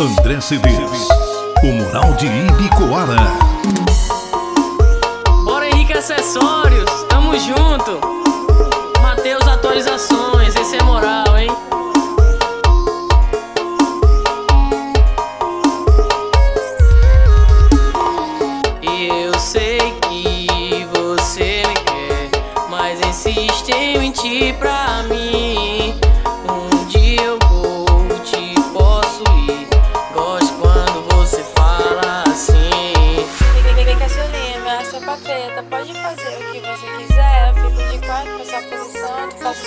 André Cedeiros, o Moral de Ibicoara. Bora Henrique Acessórios, tamo junto. Mateus Atualizações, esse é moral, hein? Eu sei que você me quer, mas insiste em mentir pra mim. Pode fazer o que você quiser. Eu fico de quatro pra sua posição, faço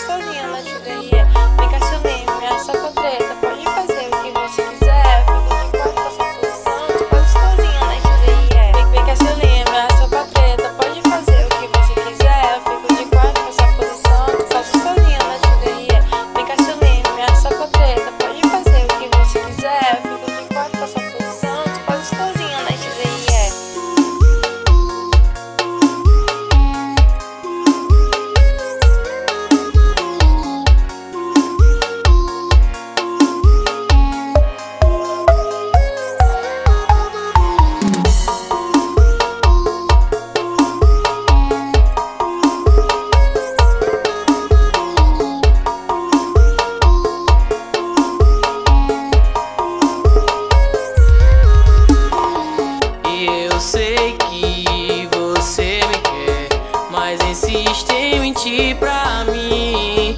em mentir pra mim.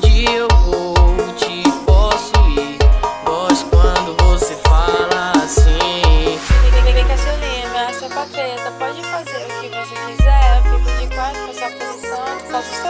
Dia eu vou te possuir. Gosto quando você fala assim. Cassiolina, sua patreta, pode fazer o que você quiser. Eu fico de quatro pra sua posição, faço.